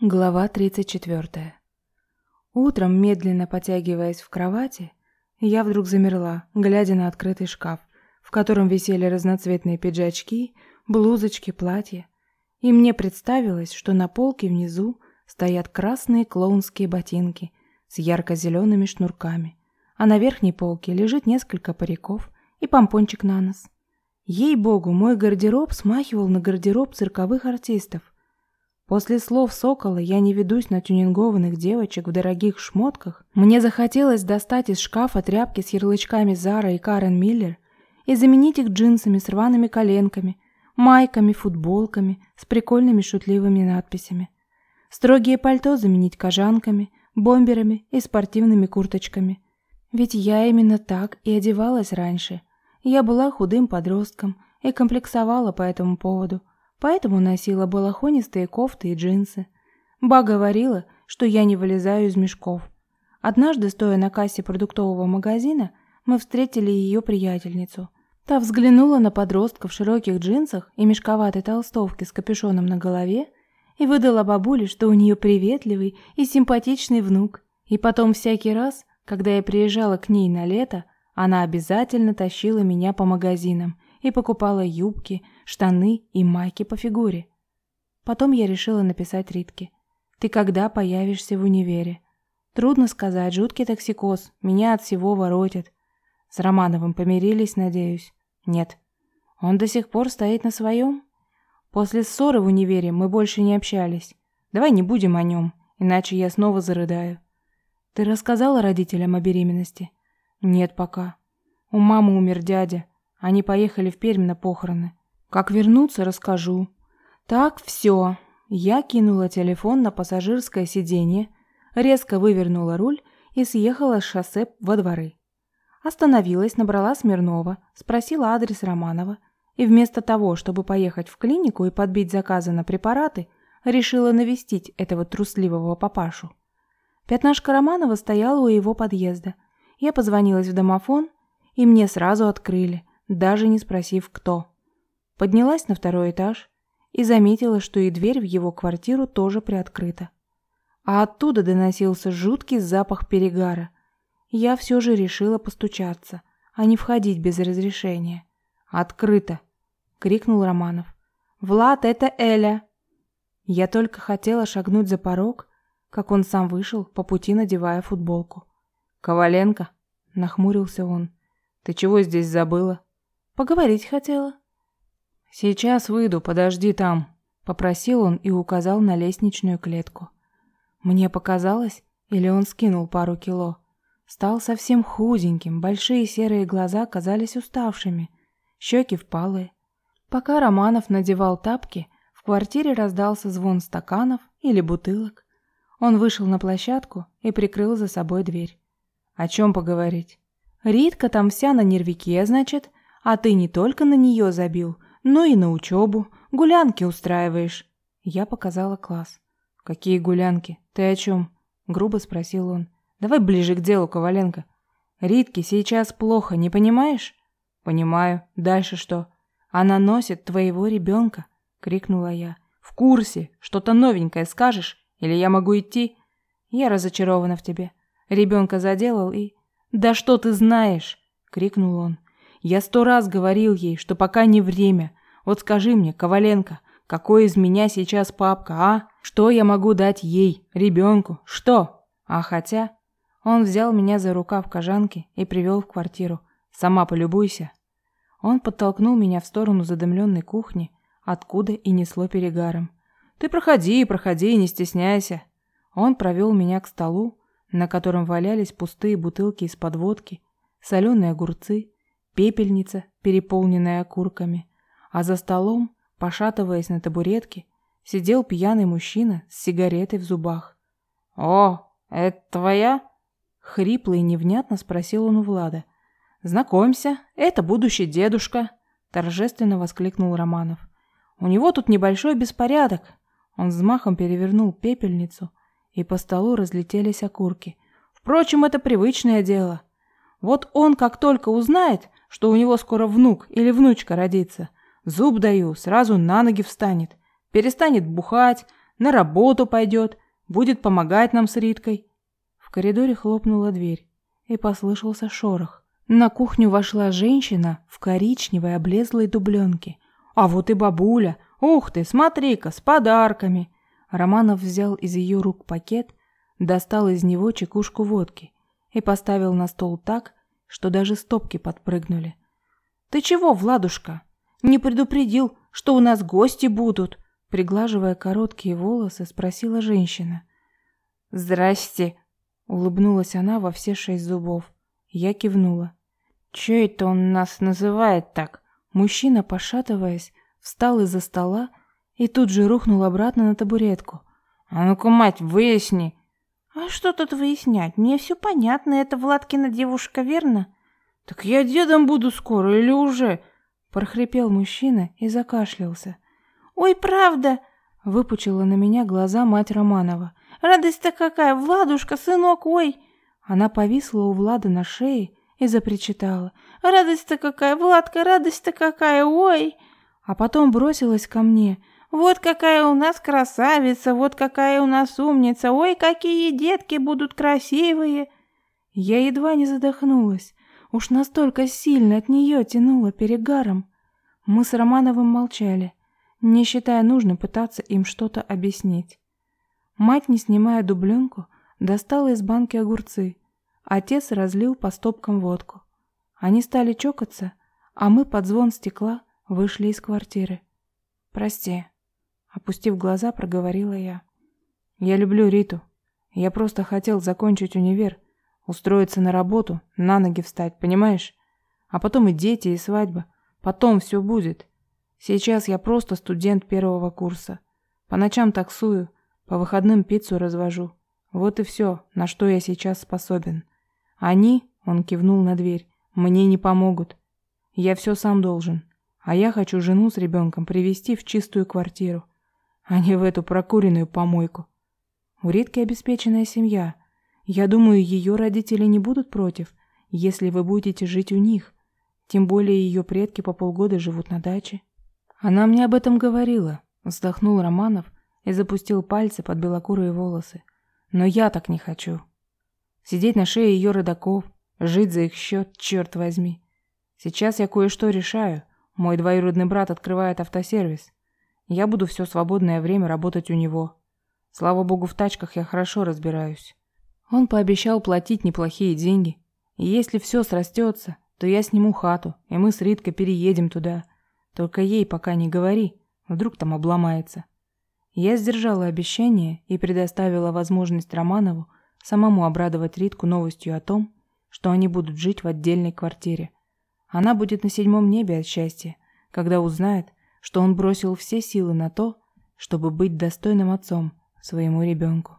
Глава 34. Утром, медленно потягиваясь в кровати, я вдруг замерла, глядя на открытый шкаф, в котором висели разноцветные пиджачки, блузочки, платья. И мне представилось, что на полке внизу стоят красные клоунские ботинки с ярко-зелеными шнурками, а на верхней полке лежит несколько париков и помпончик на нос. Ей-богу, мой гардероб смахивал на гардероб цирковых артистов – После слов Сокола «я не ведусь на тюнингованных девочек в дорогих шмотках», мне захотелось достать из шкафа тряпки с ярлычками Зара и Карен Миллер и заменить их джинсами с рваными коленками, майками, футболками с прикольными шутливыми надписями. Строгие пальто заменить кожанками, бомберами и спортивными курточками. Ведь я именно так и одевалась раньше. Я была худым подростком и комплексовала по этому поводу – поэтому носила балахонистые кофты и джинсы. Ба говорила, что я не вылезаю из мешков. Однажды, стоя на кассе продуктового магазина, мы встретили ее приятельницу. Та взглянула на подростка в широких джинсах и мешковатой толстовке с капюшоном на голове и выдала бабуле, что у нее приветливый и симпатичный внук. И потом всякий раз, когда я приезжала к ней на лето, она обязательно тащила меня по магазинам и покупала юбки, штаны и майки по фигуре. Потом я решила написать Ритке. «Ты когда появишься в универе?» Трудно сказать, жуткий токсикоз, меня от всего воротит. С Романовым помирились, надеюсь? Нет. Он до сих пор стоит на своем? После ссоры в универе мы больше не общались. Давай не будем о нем, иначе я снова зарыдаю. Ты рассказала родителям о беременности? Нет пока. У мамы умер дядя. Они поехали в Пермь на похороны. Как вернуться, расскажу. Так, все. Я кинула телефон на пассажирское сиденье, резко вывернула руль и съехала с шоссе во дворы. Остановилась, набрала Смирнова, спросила адрес Романова и вместо того, чтобы поехать в клинику и подбить заказы на препараты, решила навестить этого трусливого папашу. Пятнашка Романова стояла у его подъезда. Я позвонилась в домофон, и мне сразу открыли, даже не спросив, кто. Поднялась на второй этаж и заметила, что и дверь в его квартиру тоже приоткрыта. А оттуда доносился жуткий запах перегара. Я все же решила постучаться, а не входить без разрешения. «Открыто!» — крикнул Романов. «Влад, это Эля!» Я только хотела шагнуть за порог, как он сам вышел, по пути надевая футболку. «Коваленко?» — нахмурился он. «Ты чего здесь забыла?» «Поговорить хотела». «Сейчас выйду, подожди там», — попросил он и указал на лестничную клетку. Мне показалось, или он скинул пару кило. Стал совсем худеньким, большие серые глаза казались уставшими, щеки впалые. Пока Романов надевал тапки, в квартире раздался звон стаканов или бутылок. Он вышел на площадку и прикрыл за собой дверь. «О чем поговорить?» «Ритка там вся на нервике, значит, а ты не только на нее забил, ну и на учебу. Гулянки устраиваешь. Я показала класс. Какие гулянки? Ты о чем? Грубо спросил он. Давай ближе к делу, Коваленко. Ритке сейчас плохо, не понимаешь? Понимаю. Дальше что? Она носит твоего ребенка, крикнула я. В курсе. Что-то новенькое скажешь? Или я могу идти? Я разочарована в тебе. Ребенка заделал и... Да что ты знаешь? крикнул он. Я сто раз говорил ей, что пока не время. Вот скажи мне, Коваленко, какой из меня сейчас папка, а? Что я могу дать ей, ребенку? Что? А хотя... Он взял меня за рукав кожанки и привел в квартиру. Сама полюбуйся. Он подтолкнул меня в сторону задымленной кухни, откуда и несло перегаром. Ты проходи, проходи, не стесняйся. Он провел меня к столу, на котором валялись пустые бутылки из-под водки, соленые огурцы, пепельница, переполненная окурками, а за столом, пошатываясь на табуретке, сидел пьяный мужчина с сигаретой в зубах. «О, это твоя?» — хрипло и невнятно спросил он у Влада. «Знакомься, это будущий дедушка», — торжественно воскликнул Романов. «У него тут небольшой беспорядок». Он взмахом перевернул пепельницу, и по столу разлетелись окурки. «Впрочем, это привычное дело. Вот он, как только узнает, что у него скоро внук или внучка родится, Зуб даю, сразу на ноги встанет. Перестанет бухать, на работу пойдет, будет помогать нам с Риткой. В коридоре хлопнула дверь, и послышался шорох. На кухню вошла женщина в коричневой облезлой дубленке. «А вот и бабуля! Ух ты, смотри-ка, с подарками!» Романов взял из ее рук пакет, достал из него чекушку водки и поставил на стол так, что даже стопки подпрыгнули. «Ты чего, Владушка? Не предупредил, что у нас гости будут?» Приглаживая короткие волосы, спросила женщина. «Здрасте!» Улыбнулась она во все шесть зубов. Я кивнула. «Чё это он нас называет так?» Мужчина, пошатываясь, встал из-за стола и тут же рухнул обратно на табуретку. «А ну-ка, мать, выясни!» «А что тут выяснять? Мне все понятно, это Владкина девушка, верно?» «Так я дедом буду скоро или уже?» прохрипел мужчина и закашлялся. «Ой, правда!» — выпучила на меня глаза мать Романова. Радость-то какая, Владушка, сынок, ой!» Она повисла у Влада на шее и запричитала. «Радость-то какая, Владка, радость-то какая, ой!» А потом бросилась ко мне. «Вот какая у нас красавица, вот какая у нас умница, ой, какие детки будут красивые!» Я едва не задохнулась. Уж настолько сильно от нее тянуло перегаром. Мы с Романовым молчали, не считая нужным пытаться им что-то объяснить. Мать, не снимая дубленку, достала из банки огурцы. Отец разлил по стопкам водку. Они стали чокаться, а мы под звон стекла вышли из квартиры. «Прости», — опустив глаза, проговорила я. «Я люблю Риту. Я просто хотел закончить универ, устроиться на работу, на ноги встать, понимаешь? А потом и дети, и свадьба. Потом все будет. Сейчас я просто студент первого курса. По ночам таксую, по выходным пиццу развожу. Вот и все, на что я сейчас способен. Они, он кивнул на дверь, мне не помогут. Я все сам должен. А я хочу жену с ребенком привести в чистую квартиру, а не в эту прокуренную помойку. У Ритки обеспеченная семья. Я думаю, ее родители не будут против, если вы будете жить у них. Тем более ее предки по полгода живут на даче. Она мне об этом говорила, вздохнул Романов, и запустил пальцы под белокурые волосы. Но я так не хочу. Сидеть на шее ее родаков, жить за их счет, черт возьми. Сейчас я кое-что решаю. Мой двоюродный брат открывает автосервис. Я буду все свободное время работать у него. Слава богу, в тачках я хорошо разбираюсь. Он пообещал платить неплохие деньги. И если все срастется, то я сниму хату, и мы с Риткой переедем туда. Только ей пока не говори, вдруг там обломается. Я сдержала обещание и предоставила возможность Романову самому обрадовать Ритку новостью о том, что они будут жить в отдельной квартире. Она будет на седьмом небе от счастья, когда узнает, что он бросил все силы на то, чтобы быть достойным отцом своему ребенку.